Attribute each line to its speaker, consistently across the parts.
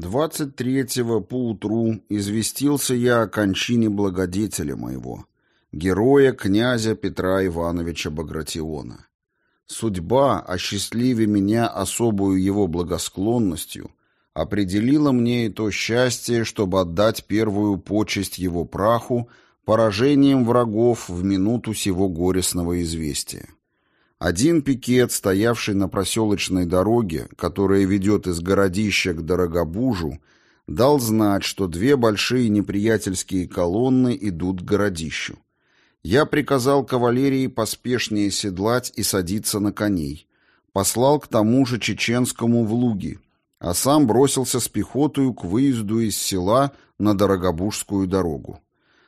Speaker 1: 23-го поутру известился я о кончине благодетеля моего, героя князя Петра Ивановича Багратиона. Судьба, осчастливе меня особую его благосклонностью, определила мне и то счастье, чтобы отдать первую почесть его праху поражением врагов в минуту сего горестного известия. Один пикет, стоявший на проселочной дороге, которая ведет из городища к Дорогобужу, дал знать, что две большие неприятельские колонны идут к городищу. Я приказал кавалерии поспешнее седлать и садиться на коней. Послал к тому же чеченскому в луги, а сам бросился с пехотою к выезду из села на Дорогобужскую дорогу.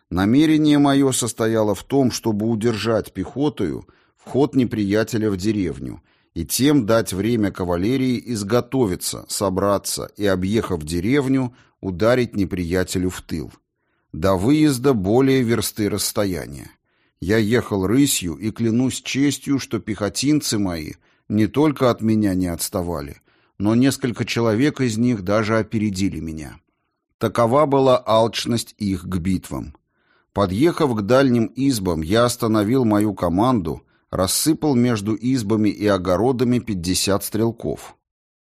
Speaker 1: Намерение мое состояло в том, чтобы удержать пехотою вход неприятеля в деревню и тем дать время кавалерии изготовиться, собраться и, объехав деревню, ударить неприятелю в тыл. До выезда более версты расстояния. Я ехал рысью и клянусь честью, что пехотинцы мои не только от меня не отставали, но несколько человек из них даже опередили меня. Такова была алчность их к битвам. Подъехав к дальним избам, я остановил мою команду рассыпал между избами и огородами 50 стрелков,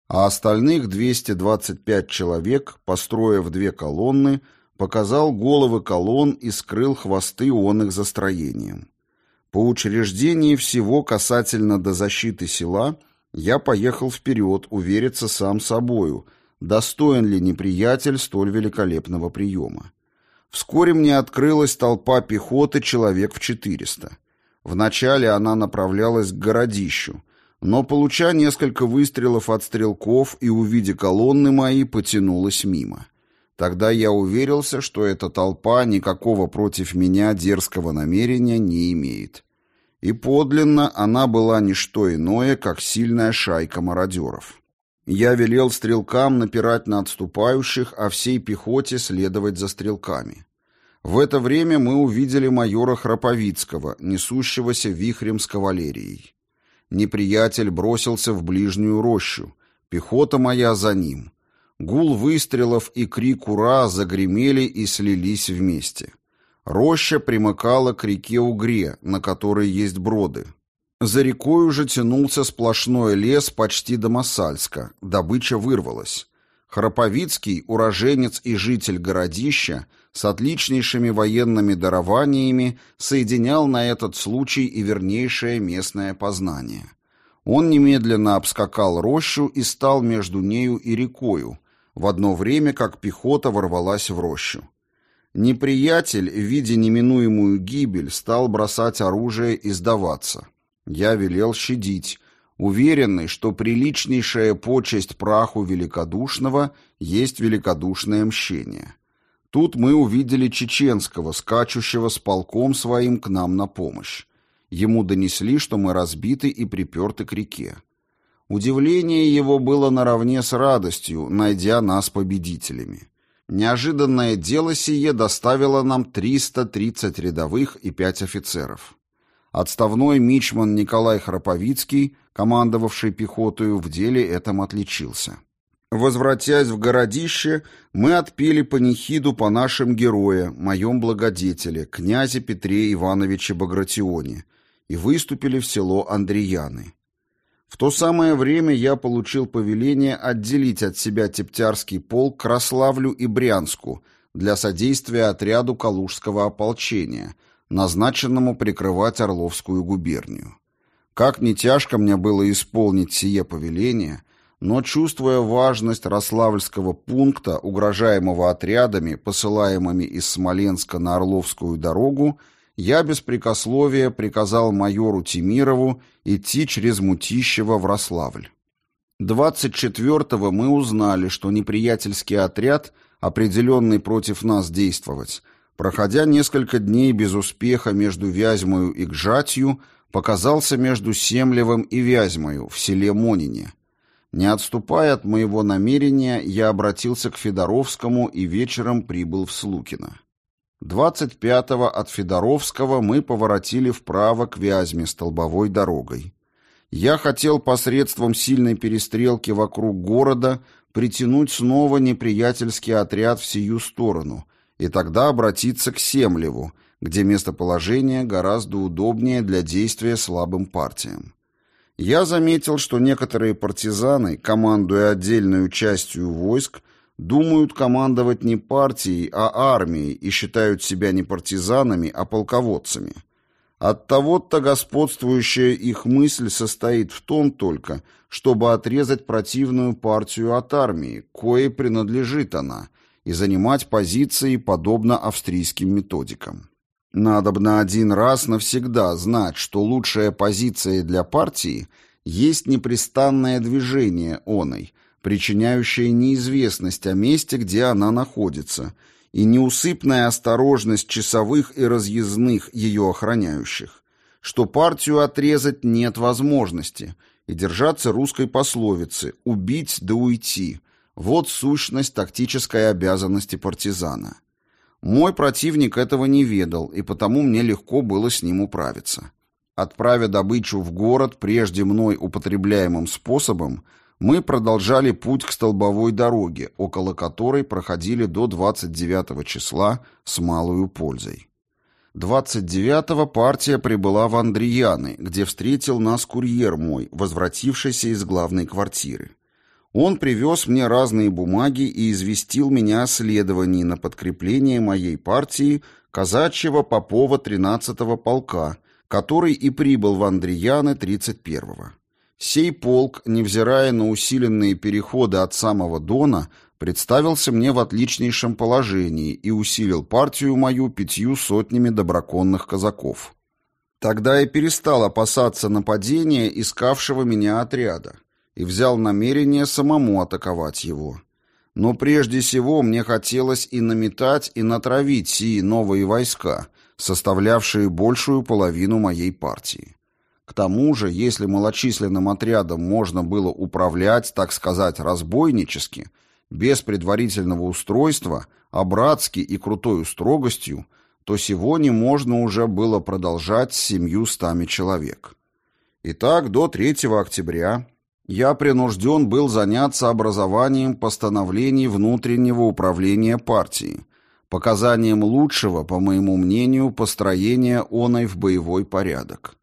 Speaker 1: а остальных 225 человек, построив две колонны, показал головы колонн и скрыл хвосты он их застроением. По учреждении всего касательно до защиты села я поехал вперед увериться сам собою, достоин ли неприятель столь великолепного приема. Вскоре мне открылась толпа пехоты человек в 400. Вначале она направлялась к городищу, но, получа несколько выстрелов от стрелков и увидя колонны мои, потянулась мимо. Тогда я уверился, что эта толпа никакого против меня дерзкого намерения не имеет. И подлинно она была не что иное, как сильная шайка мародеров. Я велел стрелкам напирать на отступающих, а всей пехоте следовать за стрелками. В это время мы увидели майора Храповицкого, несущегося вихрем с кавалерией. Неприятель бросился в ближнюю рощу, пехота моя за ним. Гул выстрелов и крик «Ура!» загремели и слились вместе. Роща примыкала к реке Угре, на которой есть броды. За рекой уже тянулся сплошной лес почти до Масальска, добыча вырвалась. Храповицкий, уроженец и житель городища, с отличнейшими военными дарованиями соединял на этот случай и вернейшее местное познание. Он немедленно обскакал рощу и стал между нею и рекою, в одно время как пехота ворвалась в рощу. Неприятель, видя неминуемую гибель, стал бросать оружие и сдаваться. Я велел щадить, уверенный, что приличнейшая почесть праху великодушного есть великодушное мщение. Тут мы увидели чеченского, скачущего с полком своим к нам на помощь. Ему донесли, что мы разбиты и приперты к реке. Удивление его было наравне с радостью, найдя нас победителями. Неожиданное дело сие доставило нам 330 рядовых и 5 офицеров. Отставной мичман Николай Храповицкий, командовавший пехотою, в деле этом отличился. Возвратясь в городище, мы отпели панихиду по нашим героям, моем благодетеле, князе Петре Ивановиче Багратионе, и выступили в село Андреяны. В то самое время я получил повеление отделить от себя Тептярский полк к Рославлю и Брянску для содействия отряду Калужского ополчения, назначенному прикрывать Орловскую губернию. Как не тяжко мне было исполнить сие повеление – но, чувствуя важность Рославльского пункта, угрожаемого отрядами, посылаемыми из Смоленска на Орловскую дорогу, я без прикословия приказал майору Тимирову идти через Мутищево в Рославль. 24-го мы узнали, что неприятельский отряд, определенный против нас действовать, проходя несколько дней без успеха между Вязьмою и Гжатью, показался между Семлевым и Вязьмою в селе Монине – не отступая от моего намерения, я обратился к Федоровскому и вечером прибыл в Слукино. 25-го от Федоровского мы поворотили вправо к Вязьме столбовой дорогой. Я хотел посредством сильной перестрелки вокруг города притянуть снова неприятельский отряд в сию сторону и тогда обратиться к Семлеву, где местоположение гораздо удобнее для действия слабым партиям. Я заметил, что некоторые партизаны, командуя отдельной частью войск, думают командовать не партией, а армией и считают себя не партизанами, а полководцами. Оттого-то господствующая их мысль состоит в том только, чтобы отрезать противную партию от армии, коей принадлежит она, и занимать позиции подобно австрийским методикам. Надобно один раз навсегда знать, что лучшая позиция для партии есть непрестанное движение оной, причиняющее неизвестность о месте, где она находится, и неусыпная осторожность часовых и разъездных ее охраняющих, что партию отрезать нет возможности, и держаться русской пословицы «убить да уйти» – вот сущность тактической обязанности партизана. Мой противник этого не ведал, и потому мне легко было с ним управиться. Отправя добычу в город прежде мной употребляемым способом, мы продолжали путь к столбовой дороге, около которой проходили до 29 числа с малою пользой. 29-го партия прибыла в Андрияны, где встретил нас курьер мой, возвратившийся из главной квартиры. Он привез мне разные бумаги и известил меня о следовании на подкрепление моей партии казачьего Попова 13-го полка, который и прибыл в Андрияны 31-го. Сей полк, невзирая на усиленные переходы от самого Дона, представился мне в отличнейшем положении и усилил партию мою пятью сотнями доброконных казаков. Тогда я перестал опасаться нападения искавшего меня отряда и взял намерение самому атаковать его. Но прежде всего мне хотелось и наметать, и натравить сии новые войска, составлявшие большую половину моей партии. К тому же, если малочисленным отрядом можно было управлять, так сказать, разбойнически, без предварительного устройства, а братски и крутою строгостью, то сегодня можно уже было продолжать с семью стами человек. Итак, до 3 октября я принужден был заняться образованием постановлений внутреннего управления партии, показанием лучшего, по моему мнению, построения оной в боевой порядок.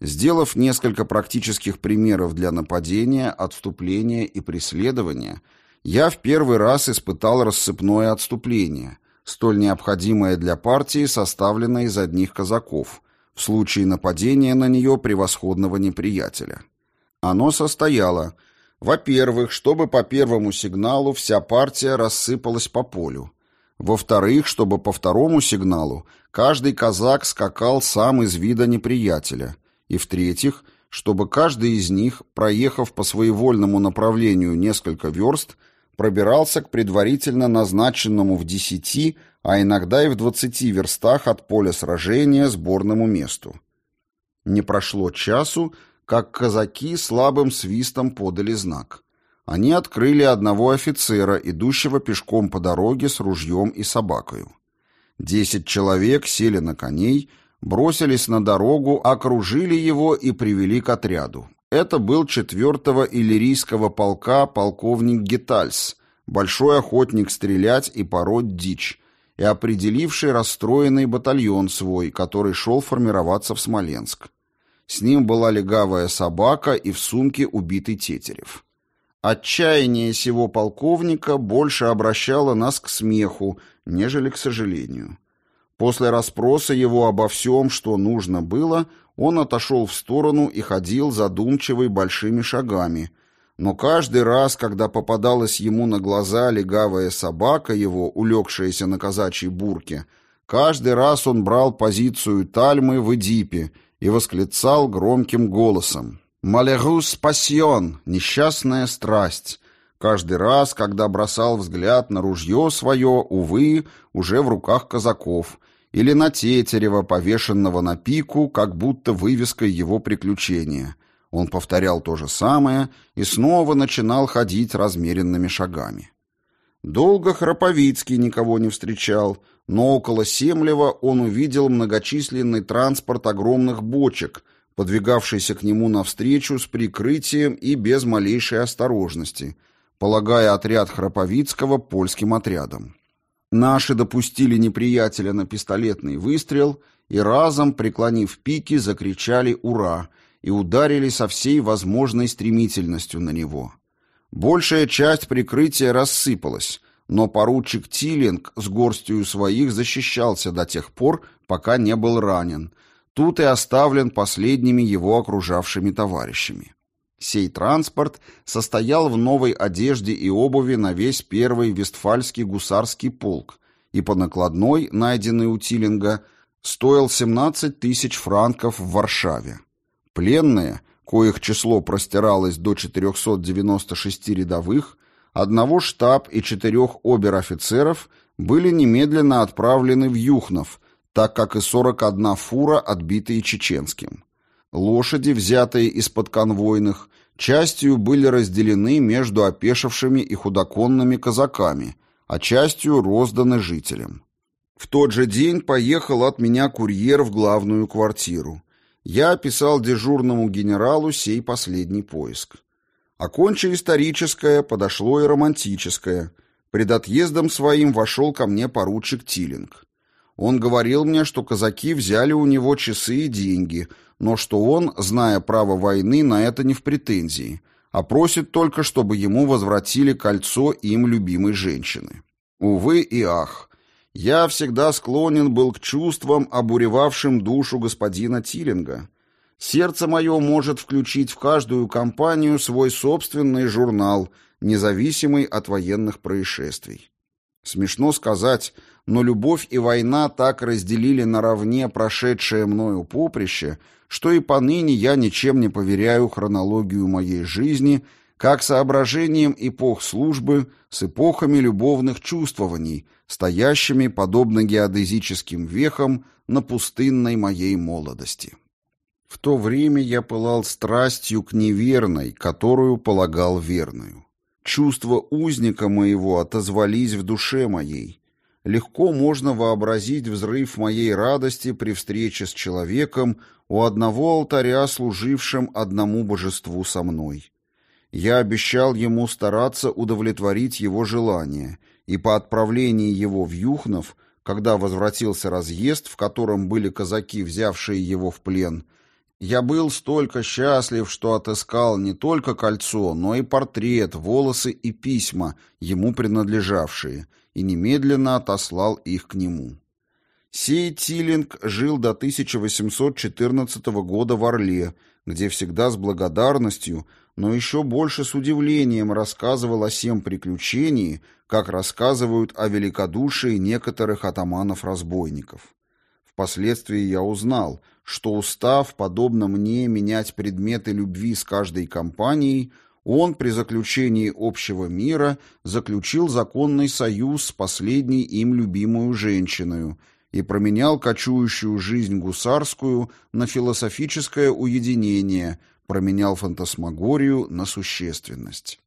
Speaker 1: Сделав несколько практических примеров для нападения, отступления и преследования, я в первый раз испытал рассыпное отступление, столь необходимое для партии, составленной из одних казаков, в случае нападения на нее превосходного неприятеля. Оно состояло, во-первых, чтобы по первому сигналу вся партия рассыпалась по полю, во-вторых, чтобы по второму сигналу каждый казак скакал сам из вида неприятеля, и в-третьих, чтобы каждый из них, проехав по своевольному направлению несколько верст, пробирался к предварительно назначенному в десяти, а иногда и в двадцати верстах от поля сражения сборному месту. Не прошло часу, как казаки слабым свистом подали знак. Они открыли одного офицера, идущего пешком по дороге с ружьем и собакою. Десять человек сели на коней, бросились на дорогу, окружили его и привели к отряду. Это был четвертого иллирийского полка полковник Гетальс, большой охотник стрелять и пороть дичь, и определивший расстроенный батальон свой, который шел формироваться в Смоленск. С ним была легавая собака и в сумке убитый тетерев. Отчаяние сего полковника больше обращало нас к смеху, нежели к сожалению. После расспроса его обо всем, что нужно было, он отошел в сторону и ходил задумчивой большими шагами. Но каждый раз, когда попадалась ему на глаза легавая собака его, улегшаяся на казачьей бурке, каждый раз он брал позицию Тальмы в Эдипе и восклицал громким голосом «Малерус спасен! Несчастная страсть!» Каждый раз, когда бросал взгляд на ружье свое, увы, уже в руках казаков, или на Тетерева, повешенного на пику, как будто вывеской его приключения. Он повторял то же самое и снова начинал ходить размеренными шагами. Долго Храповицкий никого не встречал, но около Семлева он увидел многочисленный транспорт огромных бочек, подвигавшийся к нему навстречу с прикрытием и без малейшей осторожности, полагая отряд Храповицкого польским отрядом. Наши допустили неприятеля на пистолетный выстрел и разом, преклонив пики, закричали «Ура!» и ударили со всей возможной стремительностью на него. Большая часть прикрытия рассыпалась, но поручик Тилинг с горстью своих защищался до тех пор, пока не был ранен. Тут и оставлен последними его окружавшими товарищами. Сей транспорт состоял в новой одежде и обуви на весь первый Вестфальский гусарский полк и по накладной, найденной у Тилинга, стоил 17 тысяч франков в Варшаве. Пленные, коих число простиралось до 496 рядовых, одного штаб и четырех обер-офицеров были немедленно отправлены в Юхнов, так как и 41 фура, отбитые чеченским. Лошади, взятые из-под конвойных, частью были разделены между опешившими и худоконными казаками, а частью розданы жителям. В тот же день поехал от меня курьер в главную квартиру. Я описал дежурному генералу сей последний поиск. Оконча историческое, подошло и романтическое. Пред отъездом своим вошел ко мне поручик Тилинг. Он говорил мне, что казаки взяли у него часы и деньги, но что он, зная право войны, на это не в претензии, а просит только, чтобы ему возвратили кольцо им любимой женщины. Увы и ах, я всегда склонен был к чувствам, обуревавшим душу господина Тилинга. Сердце мое может включить в каждую компанию свой собственный журнал, независимый от военных происшествий. Смешно сказать, но любовь и война так разделили наравне прошедшее мною поприще, что и поныне я ничем не поверяю хронологию моей жизни как соображением эпох службы с эпохами любовных чувствований, стоящими, подобно геодезическим вехам, на пустынной моей молодости. В то время я пылал страстью к неверной, которую полагал верную. Чувства узника моего отозвались в душе моей. Легко можно вообразить взрыв моей радости при встрече с человеком у одного алтаря, служившим одному божеству со мной. Я обещал ему стараться удовлетворить его желание, и по отправлении его в Юхнов, когда возвратился разъезд, в котором были казаки, взявшие его в плен, — я был столько счастлив, что отыскал не только кольцо, но и портрет, волосы и письма, ему принадлежавшие, и немедленно отослал их к нему. Сей Тилинг жил до 1814 года в Орле, где всегда с благодарностью, но еще больше с удивлением рассказывал о всем приключении, как рассказывают о великодушии некоторых атаманов-разбойников. Впоследствии я узнал, что устав, подобно мне, менять предметы любви с каждой компанией, он при заключении общего мира заключил законный союз с последней им любимую женщиной и променял кочующую жизнь гусарскую на философическое уединение, променял фантасмагорию на существенность.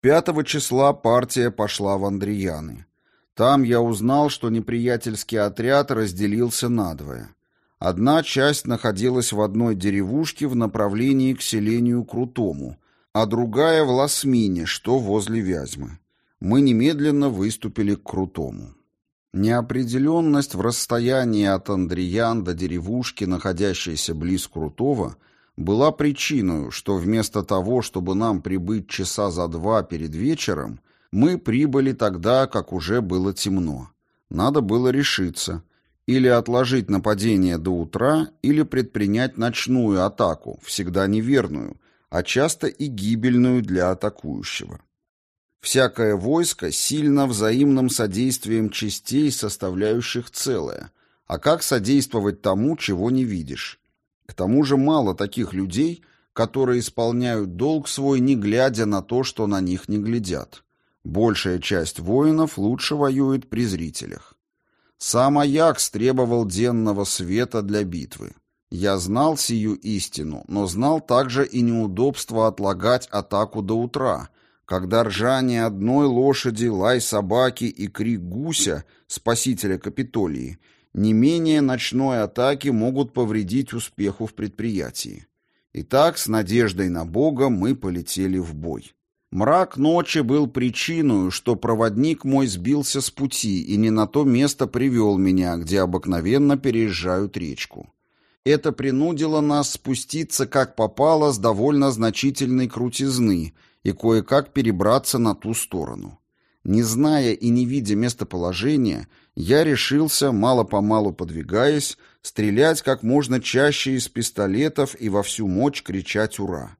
Speaker 1: Пятого числа партия пошла в Андрияны. Там я узнал, что неприятельский отряд разделился надвое. Одна часть находилась в одной деревушке в направлении к селению Крутому, а другая в Ласмине, что возле Вязьмы. Мы немедленно выступили к Крутому. Неопределенность в расстоянии от Андриян до деревушки, находящейся близ Крутого, была причиной, что вместо того, чтобы нам прибыть часа за два перед вечером, мы прибыли тогда, как уже было темно. Надо было решиться. Или отложить нападение до утра, или предпринять ночную атаку, всегда неверную, а часто и гибельную для атакующего. Всякое войско сильно взаимным содействием частей, составляющих целое. А как содействовать тому, чего не видишь? К тому же мало таких людей, которые исполняют долг свой, не глядя на то, что на них не глядят. Большая часть воинов лучше воюет при зрителях. Сам Аякс требовал денного света для битвы. Я знал сию истину, но знал также и неудобство отлагать атаку до утра, когда ржание одной лошади, лай собаки и крик гуся, спасителя Капитолии, не менее ночной атаки могут повредить успеху в предприятии. Итак, с надеждой на Бога мы полетели в бой. Мрак ночи был причиной, что проводник мой сбился с пути и не на то место привел меня, где обыкновенно переезжают речку. Это принудило нас спуститься как попало с довольно значительной крутизны и кое-как перебраться на ту сторону. Не зная и не видя местоположения, я решился, мало-помалу подвигаясь, стрелять как можно чаще из пистолетов и во всю мощь кричать «Ура!».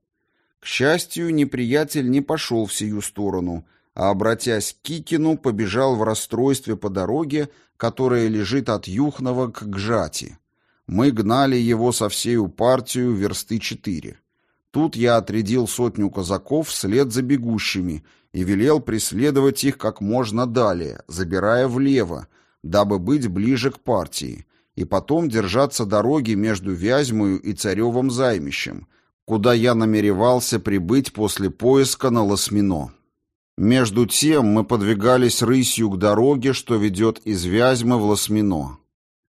Speaker 1: К счастью, неприятель не пошел в сию сторону, а, обратясь к Кикину, побежал в расстройстве по дороге, которая лежит от Юхнова к Гжати. Мы гнали его со всею партию версты четыре. Тут я отрядил сотню казаков вслед за бегущими и велел преследовать их как можно далее, забирая влево, дабы быть ближе к партии, и потом держаться дороги между Вязьмою и Царевым займищем, куда я намеревался прибыть после поиска на Лосмино. Между тем мы подвигались рысью к дороге, что ведет из Вязьмы в Лосмино.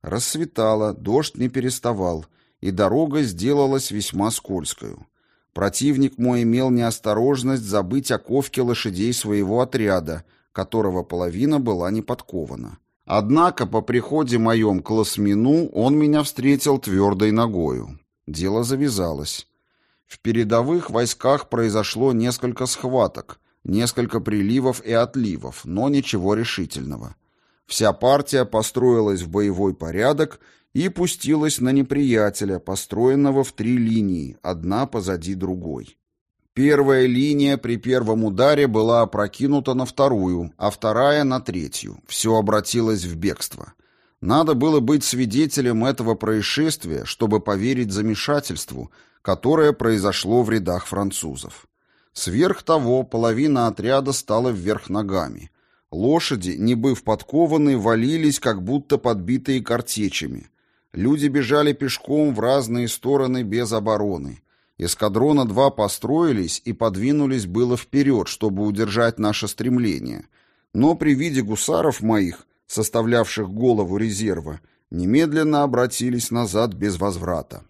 Speaker 1: Рассветало, дождь не переставал, и дорога сделалась весьма скользкою. Противник мой имел неосторожность забыть о ковке лошадей своего отряда, которого половина была не подкована. Однако по приходе моем к Лосмину он меня встретил твердой ногою. Дело завязалось. В передовых войсках произошло несколько схваток, несколько приливов и отливов, но ничего решительного. Вся партия построилась в боевой порядок и пустилась на неприятеля, построенного в три линии, одна позади другой. Первая линия при первом ударе была опрокинута на вторую, а вторая на третью. Все обратилось в бегство. Надо было быть свидетелем этого происшествия, чтобы поверить замешательству, которое произошло в рядах французов. Сверх того, половина отряда стала вверх ногами. Лошади, не быв подкованы, валились, как будто подбитые картечами. Люди бежали пешком в разные стороны без обороны. Эскадрона два построились и подвинулись было вперед, чтобы удержать наше стремление. Но при виде гусаров моих, составлявших голову резерва, немедленно обратились назад без возврата.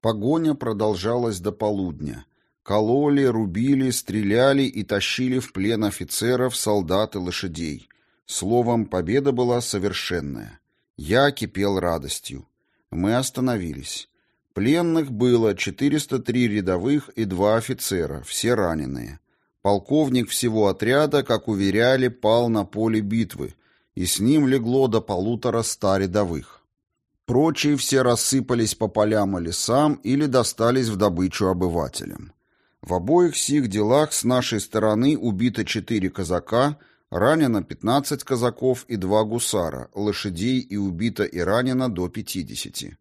Speaker 1: Погоня продолжалась до полудня. Кололи, рубили, стреляли и тащили в плен офицеров, солдат и лошадей. Словом, победа была совершенная. Я кипел радостью. Мы остановились. Пленных было 403 рядовых и два офицера, все раненые. Полковник всего отряда, как уверяли, пал на поле битвы, и с ним легло до полутора ста рядовых. Прочие все рассыпались по полям и лесам или достались в добычу обывателям. В обоих сих делах с нашей стороны убито четыре казака, ранено 15 казаков и два гусара, лошадей и убито и ранено до 50.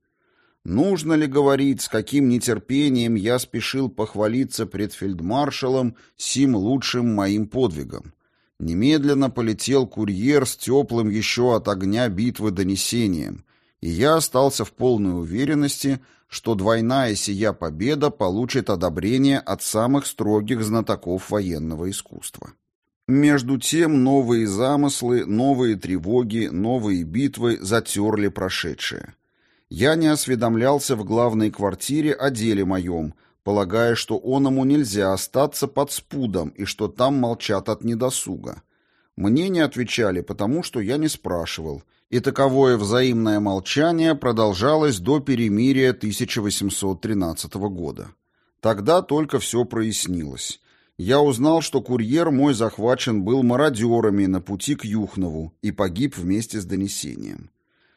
Speaker 1: Нужно ли говорить, с каким нетерпением я спешил похвалиться пред фельдмаршалом сим лучшим моим подвигом? Немедленно полетел курьер с теплым еще от огня битвы донесением, и я остался в полной уверенности, что двойная сия победа получит одобрение от самых строгих знатоков военного искусства. Между тем новые замыслы, новые тревоги, новые битвы затерли прошедшее. Я не осведомлялся в главной квартире о деле моем, полагая, что оному нельзя остаться под спудом и что там молчат от недосуга. Мне не отвечали, потому что я не спрашивал – и таковое взаимное молчание продолжалось до перемирия 1813 года. Тогда только все прояснилось. Я узнал, что курьер мой захвачен был мародерами на пути к Юхнову и погиб вместе с донесением.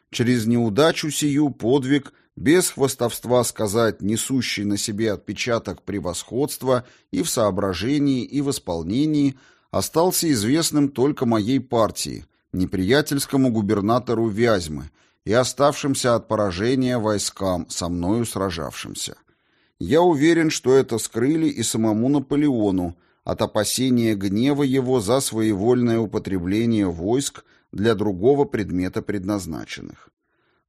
Speaker 1: Через неудачу сию подвиг, без хвостовства сказать, несущий на себе отпечаток превосходства и в соображении, и в исполнении, остался известным только моей партии – неприятельскому губернатору Вязьмы и оставшимся от поражения войскам, со мною сражавшимся. Я уверен, что это скрыли и самому Наполеону от опасения гнева его за своевольное употребление войск для другого предмета предназначенных.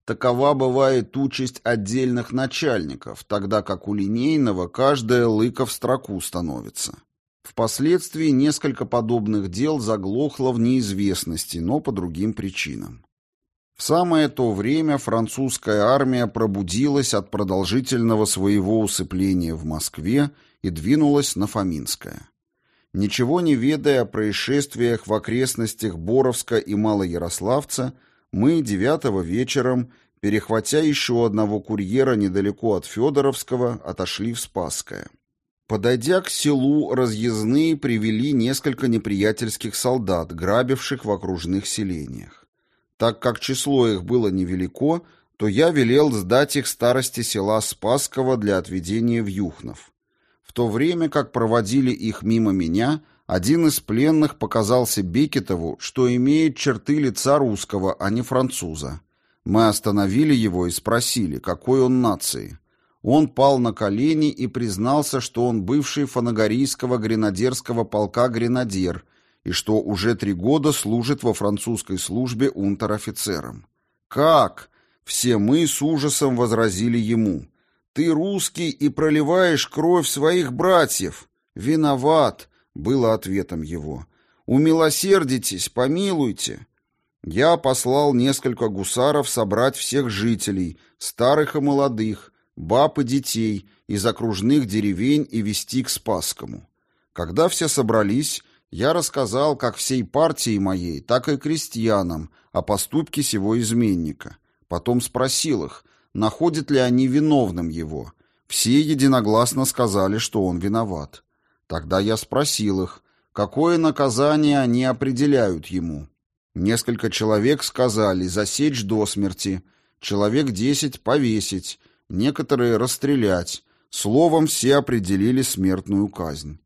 Speaker 1: Такова бывает участь отдельных начальников, тогда как у линейного каждая лыка в строку становится. Впоследствии несколько подобных дел заглохло в неизвестности, но по другим причинам. В самое то время французская армия пробудилась от продолжительного своего усыпления в Москве и двинулась на Фоминское. Ничего не ведая о происшествиях в окрестностях Боровска и Малоярославца, мы девятого вечером, перехватя еще одного курьера недалеко от Федоровского, отошли в Спасское. Подойдя к селу, разъездные привели несколько неприятельских солдат, грабивших в окружных селениях. Так как число их было невелико, то я велел сдать их старости села Спасского для отведения в Юхнов. В то время, как проводили их мимо меня, один из пленных показался Бекетову, что имеет черты лица русского, а не француза. Мы остановили его и спросили, какой он нации. Он пал на колени и признался, что он бывший фанагорийского гренадерского полка гренадер и что уже три года служит во французской службе унтер-офицером. «Как?» — все мы с ужасом возразили ему. «Ты русский и проливаешь кровь своих братьев!» «Виноват!» — было ответом его. «Умилосердитесь, помилуйте!» Я послал несколько гусаров собрать всех жителей, старых и молодых, баб и детей из окружных деревень и вести к Спасскому. Когда все собрались, я рассказал как всей партии моей, так и крестьянам о поступке сего изменника. Потом спросил их, находят ли они виновным его. Все единогласно сказали, что он виноват. Тогда я спросил их, какое наказание они определяют ему. Несколько человек сказали засечь до смерти, человек десять повесить, некоторые расстрелять. Словом, все определили смертную казнь.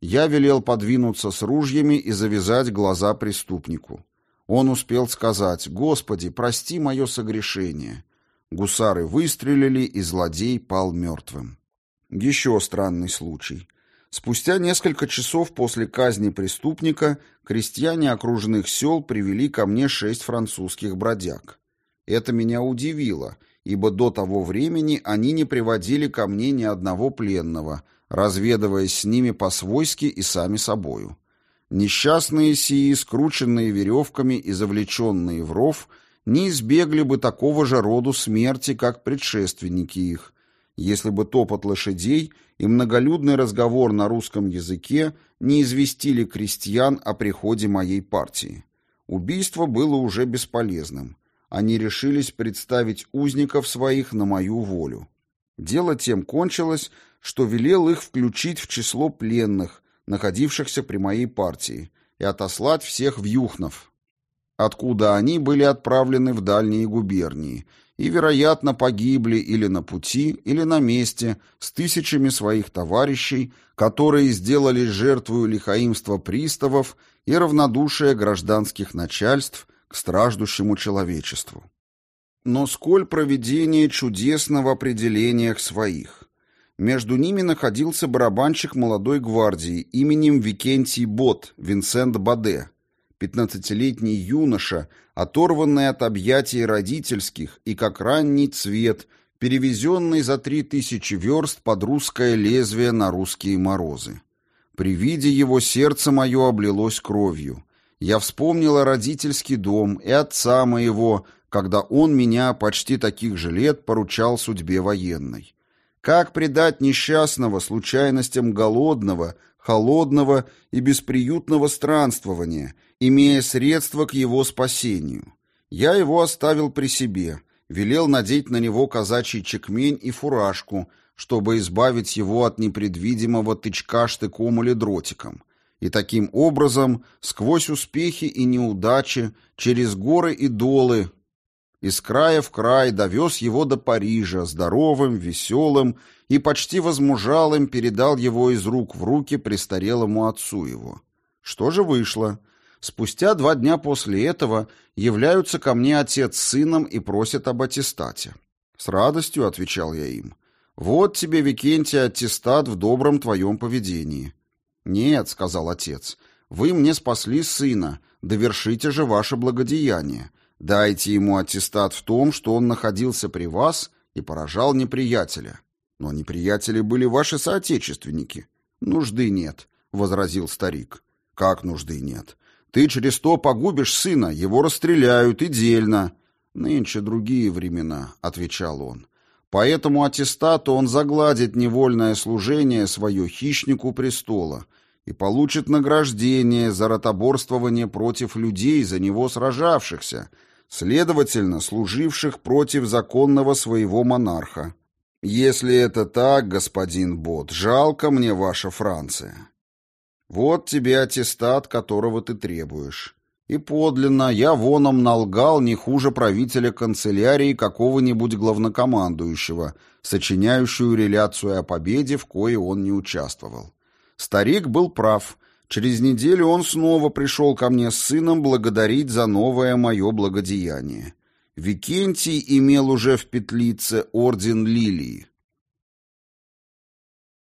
Speaker 1: Я велел подвинуться с ружьями и завязать глаза преступнику. Он успел сказать «Господи, прости мое согрешение». Гусары выстрелили, и злодей пал мертвым. Еще странный случай. Спустя несколько часов после казни преступника крестьяне окружных сел привели ко мне шесть французских бродяг. Это меня удивило, ибо до того времени они не приводили ко мне ни одного пленного, разведываясь с ними по-свойски и сами собою. Несчастные сии, скрученные веревками и завлеченные в ров, не избегли бы такого же роду смерти, как предшественники их, если бы топот лошадей и многолюдный разговор на русском языке не известили крестьян о приходе моей партии. Убийство было уже бесполезным они решились представить узников своих на мою волю. Дело тем кончилось, что велел их включить в число пленных, находившихся при моей партии, и отослать всех в Юхнов, откуда они были отправлены в дальние губернии и, вероятно, погибли или на пути, или на месте с тысячами своих товарищей, которые сделали жертвою лихаимства приставов и равнодушия гражданских начальств – к страждущему человечеству. Но сколь проведение чудесно в определениях своих. Между ними находился барабанщик молодой гвардии именем Викентий Бот, Винсент Баде, пятнадцатилетний юноша, оторванный от объятий родительских и как ранний цвет, перевезенный за три тысячи верст под русское лезвие на русские морозы. При виде его сердце мое облилось кровью я вспомнила родительский дом и отца моего, когда он меня почти таких же лет поручал судьбе военной. Как предать несчастного случайностям голодного, холодного и бесприютного странствования, имея средства к его спасению? Я его оставил при себе, велел надеть на него казачий чекмень и фуражку, чтобы избавить его от непредвидимого тычка штыком или дротиком и таким образом, сквозь успехи и неудачи, через горы и долы, из края в край довез его до Парижа, здоровым, веселым и почти возмужалым передал его из рук в руки престарелому отцу его. Что же вышло? Спустя два дня после этого являются ко мне отец с сыном и просят об аттестате. С радостью отвечал я им. Вот тебе, Викентий, аттестат в добром твоем поведении. «Нет», — сказал отец, — «вы мне спасли сына, довершите же ваше благодеяние. Дайте ему аттестат в том, что он находился при вас и поражал неприятеля. Но неприятели были ваши соотечественники». «Нужды нет», — возразил старик. «Как нужды нет? Ты через то погубишь сына, его расстреляют и дельно». «Нынче другие времена», — отвечал он. «По этому аттестату он загладит невольное служение свое хищнику престола, и получит награждение за ротоборствование против людей, за него сражавшихся, следовательно, служивших против законного своего монарха. Если это так, господин Бот, жалко мне ваша Франция. Вот тебе аттестат, которого ты требуешь. И подлинно я воном налгал не хуже правителя канцелярии какого-нибудь главнокомандующего, сочиняющую реляцию о победе, в коей он не участвовал. Старик был прав. Через неделю он снова пришел ко мне с сыном благодарить за новое мое благодеяние. Викентий имел уже в петлице орден лилии.